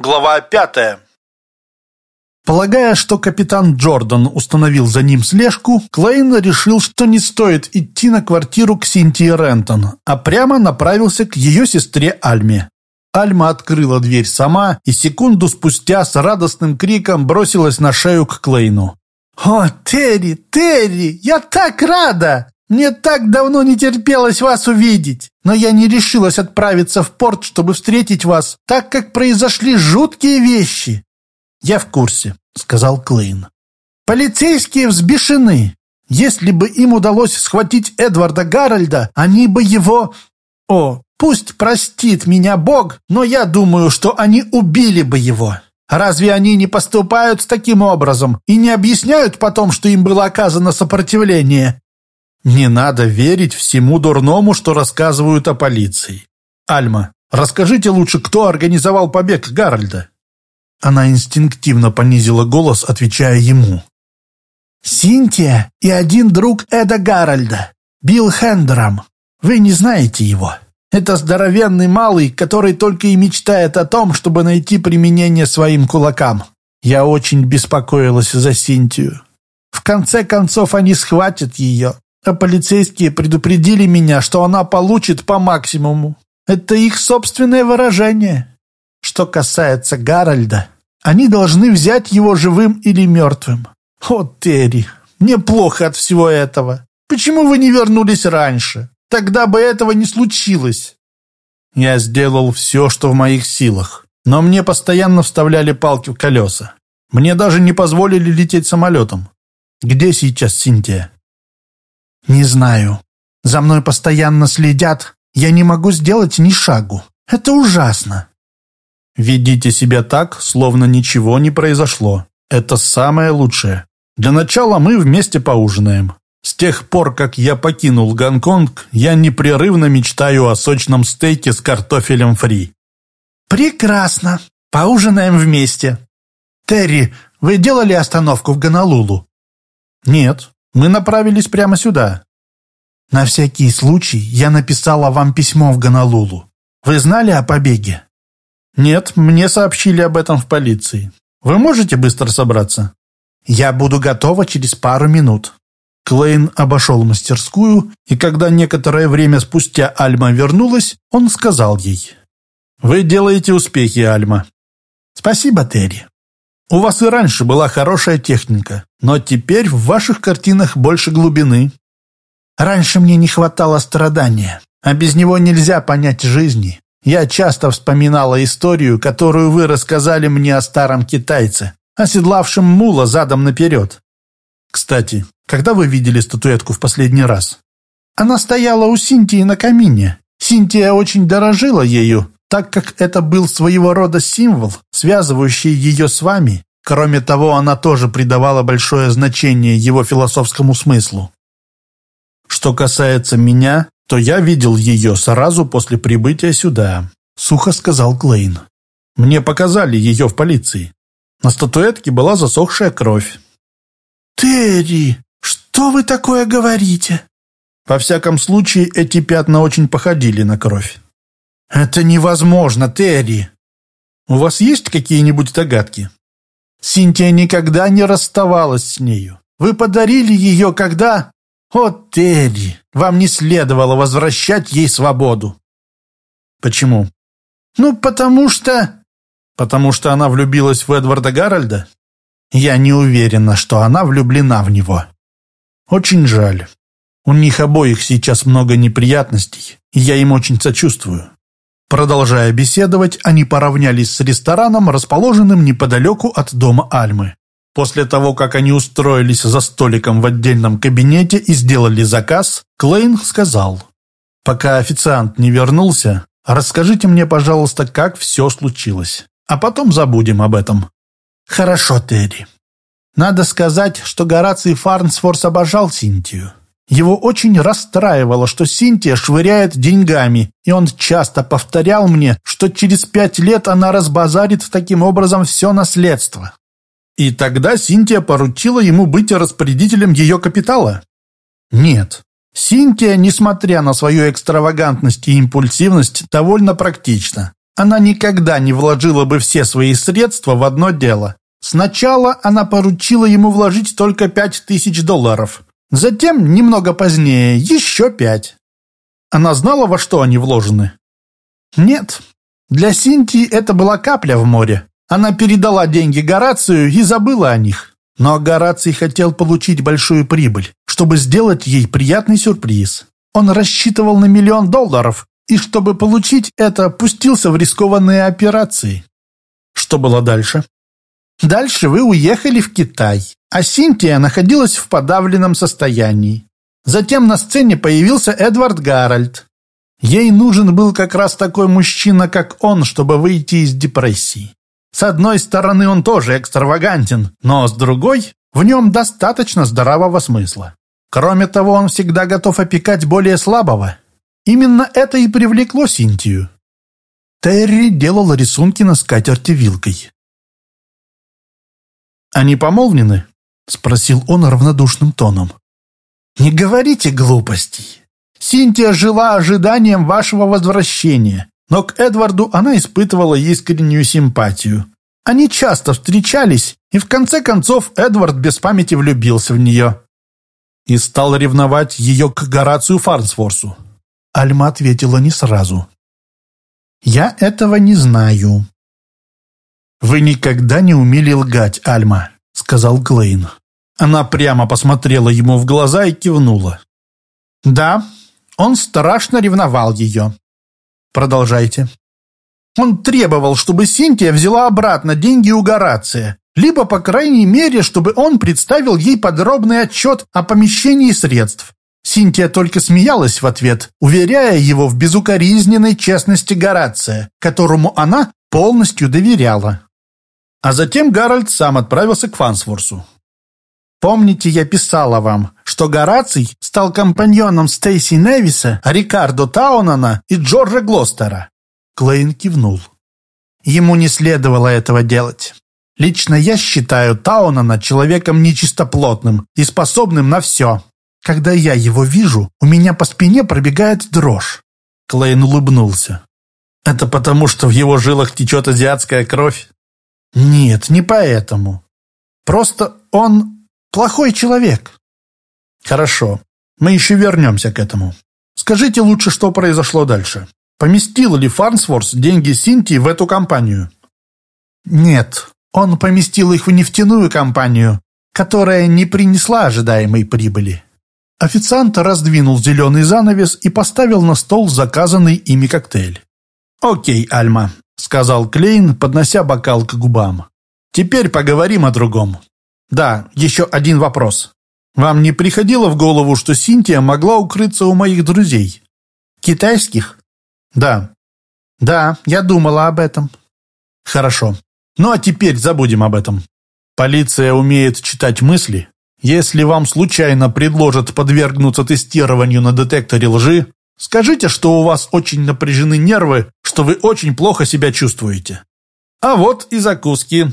Глава пятая. Полагая, что капитан Джордан установил за ним слежку, Клейн решил, что не стоит идти на квартиру к Синтии Рентон, а прямо направился к ее сестре Альме. Альма открыла дверь сама и секунду спустя с радостным криком бросилась на шею к Клейну. «О, Терри, Терри, я так рада! Мне так давно не терпелось вас увидеть, но я не решилась отправиться в порт, чтобы встретить вас, так как произошли жуткие вещи. Я в курсе, сказал Клейн. Полицейские взбешены. Если бы им удалось схватить Эдварда Гарольда, они бы его... О, пусть простит меня Бог, но я думаю, что они убили бы его. Разве они не поступают таким образом и не объясняют потом, что им было оказано сопротивление? Не надо верить всему дурному, что рассказывают о полиции. Альма, расскажите лучше, кто организовал побег Гарольда?» Она инстинктивно понизила голос, отвечая ему. «Синтия и один друг Эда Гарольда, Билл Хендером. Вы не знаете его. Это здоровенный малый, который только и мечтает о том, чтобы найти применение своим кулакам. Я очень беспокоилась за Синтию. В конце концов они схватят ее, а полицейские предупредили меня, что она получит по максимуму. Это их собственное выражение. Что касается Гарольда, они должны взять его живым или мертвым. О, Терри, мне плохо от всего этого. Почему вы не вернулись раньше? Тогда бы этого не случилось. Я сделал все, что в моих силах, но мне постоянно вставляли палки в колеса. Мне даже не позволили лететь самолетом. Где сейчас Синтия? «Не знаю. За мной постоянно следят. Я не могу сделать ни шагу. Это ужасно». «Ведите себя так, словно ничего не произошло. Это самое лучшее. Для начала мы вместе поужинаем. С тех пор, как я покинул Гонконг, я непрерывно мечтаю о сочном стейке с картофелем фри». «Прекрасно. Поужинаем вместе. Терри, вы делали остановку в Гонолулу?» «Нет, мы направились прямо сюда. На всякий случай я написала вам письмо в Гонолулу. Вы знали о побеге? Нет, мне сообщили об этом в полиции. Вы можете быстро собраться? Я буду готова через пару минут. Клейн обошел мастерскую, и когда некоторое время спустя Альма вернулась, он сказал ей. «Вы делаете успехи, Альма». «Спасибо, Терри. У вас и раньше была хорошая техника, но теперь в ваших картинах больше глубины. Раньше мне не хватало страдания, а без него нельзя понять жизни. Я часто вспоминала историю, которую вы рассказали мне о старом китайце, оседлавшем мула задом наперед. Кстати, когда вы видели статуэтку в последний раз? Она стояла у Синтии на камине. Синтия очень дорожила ею, так как это был своего рода символ, связывающий ее с вами. Кроме того, она тоже придавала большое значение его философскому смыслу. Что касается меня, то я видел ее сразу после прибытия сюда, сухо сказал Клейн. Мне показали ее в полиции. На статуэтке была засохшая кровь. «Терри, что вы такое говорите?» Во всяком случае, эти пятна очень походили на кровь. «Это невозможно, Терри!» «У вас есть какие-нибудь догадки?» «Синтия никогда не расставалась с нею. Вы подарили ее, когда...» «О, Терри, вам не следовало возвращать ей свободу». «Почему?» «Ну, потому что...» «Потому что она влюбилась в Эдварда Гарольда?» «Я не уверена, что она влюблена в него». «Очень жаль. У них обоих сейчас много неприятностей, и я им очень сочувствую. Продолжая беседовать, они поравнялись с рестораном, расположенным неподалеку от дома Альмы. После того, как они устроились за столиком в отдельном кабинете и сделали заказ, Клейн сказал, «Пока официант не вернулся, расскажите мне, пожалуйста, как все случилось, а потом забудем об этом». «Хорошо, Терри. Надо сказать, что Гораций Фарнсфорс обожал Синтию. Его очень расстраивало, что Синтия швыряет деньгами, и он часто повторял мне, что через пять лет она разбазарит таким образом все наследство. И тогда Синтия поручила ему быть распорядителем ее капитала? Нет. Синтия, несмотря на свою экстравагантность и импульсивность, довольно практична. она никогда не вложила бы все свои средства в одно дело. Сначала она поручила ему вложить только пять тысяч долларов. Затем, немного позднее, еще пять. Она знала, во что они вложены? Нет. Для Синтии это была капля в море. Она передала деньги Горацию и забыла о них. Но Гораций хотел получить большую прибыль, чтобы сделать ей приятный сюрприз. Он рассчитывал на миллион долларов, и чтобы получить это, пустился в рискованные операции. Что было дальше? Дальше вы уехали в Китай, а Синтия находилась в подавленном состоянии. Затем на сцене появился Эдвард Гарольд. Ей нужен был как раз такой мужчина, как он, чтобы выйти из депрессии. С одной стороны, он тоже экстравагантен, но с другой, в нем достаточно здравого смысла. Кроме того, он всегда готов опекать более слабого. Именно это и привлекло Синтию. Терри делал рисунки на скатерти вилкой. «Они помолвлены?» — спросил он равнодушным тоном. «Не говорите глупостей. Синтия жила ожиданием вашего возвращения, но к Эдварду она испытывала искреннюю симпатию. Они часто встречались, и в конце концов Эдвард без памяти влюбился в нее. И стал ревновать ее к Горацию Фарнсворсу. Альма ответила не сразу. «Я этого не знаю». «Вы никогда не умели лгать, Альма», — сказал Клейн. Она прямо посмотрела ему в глаза и кивнула. «Да, он страшно ревновал ее. Продолжайте. Он требовал, чтобы Синтия взяла обратно деньги у Горация, либо, по крайней мере, чтобы он представил ей подробный отчет о помещении средств. Синтия только смеялась в ответ, уверяя его в безукоризненной честности Горация, которому она полностью доверяла. А затем Гарольд сам отправился к Фансворсу. Помните, я писала вам, что Гораций стал компаньоном Стейси Невиса, Рикардо Таунана и Джорджа Глостера?» Клейн кивнул. Ему не следовало этого делать. Лично я считаю Таунана человеком нечистоплотным и способным на все. Когда я его вижу, у меня по спине пробегает дрожь. Клейн улыбнулся. Это потому, что в его жилах течет азиатская кровь? Нет, не поэтому. Просто он Плохой человек. Хорошо. Мы еще вернемся к этому. Скажите лучше, что произошло дальше. Поместил ли Фарнсворс деньги Синтии в эту компанию? Нет. Он поместил их в нефтяную компанию, которая не принесла ожидаемой прибыли. Официант раздвинул зеленый занавес и поставил на стол заказанный ими коктейль. «Окей, Альма», — сказал Клейн, поднося бокал к губам. «Теперь поговорим о другом. Да, еще один вопрос. Вам не приходило в голову, что Синтия могла укрыться у моих друзей? Китайских? Да. Да, я думала об этом. Хорошо. Ну а теперь забудем об этом. Полиция умеет читать мысли. Если вам случайно предложат подвергнуться тестированию на детекторе лжи, скажите, что у вас очень напряжены нервы, что вы очень плохо себя чувствуете. А вот и закуски.